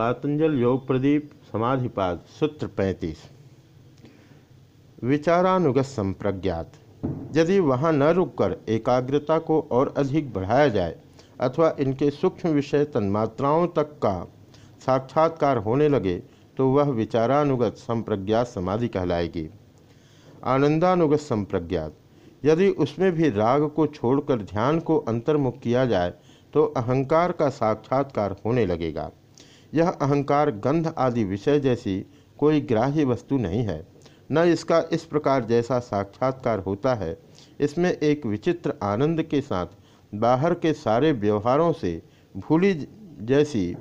पातंजल योग प्रदीप, समाधिपाद, सूत्र पैंतीस। विचारानुगत संप्रज्ञात। यदि वहाँ न रुककर एकाग्रता को और अधिक बढ़ाया जाए, अथवा इनके सूक्ष्म विषय तन्मात्राओं तक का साक्षात्कार होने लगे तो वह विचारानुगत संप्रज्ञात समाधि कहलाएगी। आनंदानुगत संप्रज्ञात। यदि उसमें भी राग को छोड़कर ध्यान को अंतर्मुख किया जाए तो अहंकार का साक्षात्कार होने लगेगा। यह अहंकार, गंध आदि विषय जैसी कोई ग्राह्य वस्तु नहीं है। न इसका इस प्रकार जैसा साक्षात्कार होता है। इसमें एक विचित्र आनंद के साथ बाहर के सारे व्यवहारों से भूली जैसी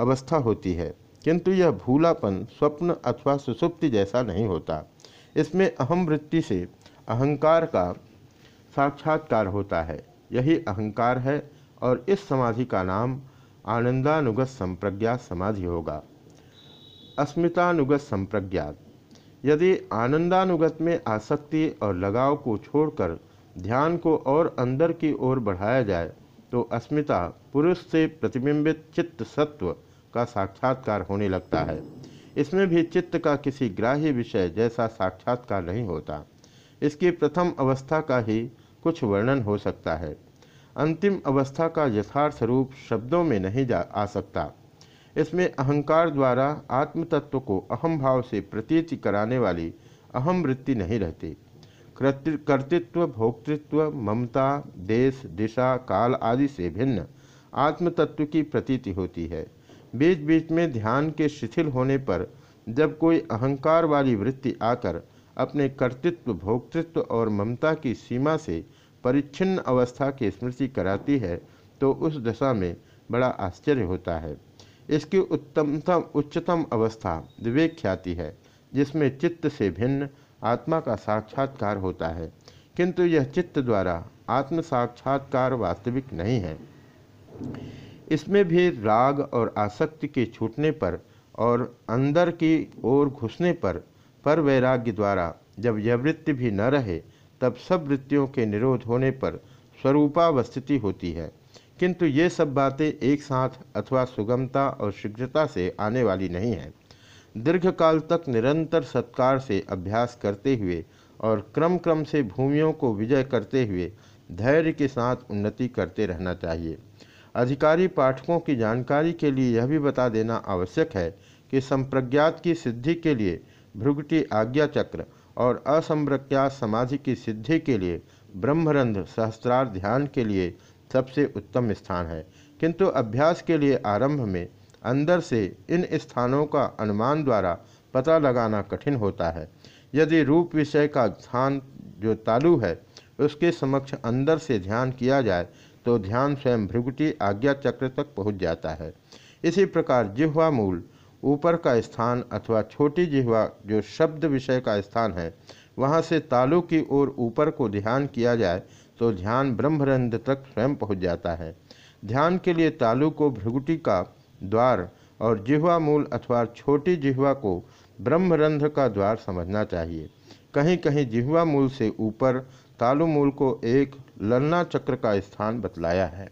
अवस्था होती है, किंतु यह भूलापन, स्वप्न अथवा सुसुप्ति जैसा नहीं होता। इसमें अहम वृत्ति से अहंकार का साक्षात्कार होता है। यही अहंकार है और इस समाधि का नाम आनंदानुगत संप्रज्ञात समाधि होगा। अस्मितानुगत संप्रज्ञात यदि आनंदानुगत में आसक्ति और लगाव को छोड़कर ध्यान को और अंदर की ओर बढ़ाया जाए तो अस्मिता पुरुष से प्रतिबिंबित चित्त सत्व का साक्षात्कार होने लगता है। इसमें भी चित्त का किसी ग्राह्य विषय जैसा साक्षात्कार नहीं होता। इसकी प्रथम अवस्था का ही कुछ वर्णन हो सकता है। अंतिम अवस्था का यथार्थ रूप शब्दों में नहीं जा, आ सकता। इसमें अहंकार द्वारा आत्म तत्व को अहम भाव से प्रतीति कराने वाली अहम वृत्ति नहीं रहती। कर्तृत्व, भोक्तृत्व, ममता, देश, दिशा, काल आदि से भिन्न आत्म तत्व की प्रतीति होती है। बीच बीच में ध्यान के शिथिल होने पर जब कोई अहंकार वाली वृत्ति आकर अपने कर्तृत्व, भोक्तृत्व और ममता की सीमा से परिच्छिन्न अवस्था की स्मृति कराती है तो उस दशा में बड़ा आश्चर्य होता है। इसकी उत्तमतम उच्चतम अवस्था विवेक ख्याति है, जिसमें चित्त से भिन्न आत्मा का साक्षात्कार होता है। किंतु यह चित्त द्वारा आत्म साक्षात्कार वास्तविक नहीं है। इसमें भी राग और आसक्ति के छूटने पर और अंदर की ओर घुसने पर पर वैराग्य द्वारा जब यह वृत्ति भी न रहे तब सब वृत्तियों के निरोध होने पर स्वरूपावस्थिति होती है। किंतु ये सब बातें एक साथ अथवा सुगमता और शीघ्रता से आने वाली नहीं है। दीर्घकाल तक निरंतर सत्कार से अभ्यास करते हुए और क्रम क्रम से भूमियों को विजय करते हुए धैर्य के साथ उन्नति करते रहना चाहिए। अधिकारी पाठकों की जानकारी के लिए यह भी बता देना आवश्यक है कि संप्रज्ञात की सिद्धि के लिए भृगुटी आज्ञा चक्र और असंप्रज्ञात समाधि की सिद्धि के लिए ब्रह्मरंध्र सहस्त्रार ध्यान के लिए सबसे उत्तम स्थान है। किंतु अभ्यास के लिए आरंभ में अंदर से इन स्थानों का अनुमान द्वारा पता लगाना कठिन होता है। यदि रूप विषय का स्थान जो तालु है, उसके समक्ष अंदर से ध्यान किया जाए तो ध्यान स्वयं भृगुटी आज्ञा चक्र तक पहुँच जाता है। इसी प्रकार जिह्वा मूल ऊपर का स्थान अथवा छोटी जिह्वा, जो शब्द विषय का स्थान है, वहाँ से तालु की ओर ऊपर को ध्यान किया जाए तो ध्यान ब्रह्मरंध्र तक स्वयं पहुँच जाता है। ध्यान के लिए तालु को भृगुटी का द्वार और जिह्वा मूल अथवा छोटी जिह्वा को ब्रह्मरंध्र का द्वार समझना चाहिए। कहीं कहीं जिह्वा मूल से ऊपर तालु मूल को एक ललना चक्र का स्थान बतलाया है।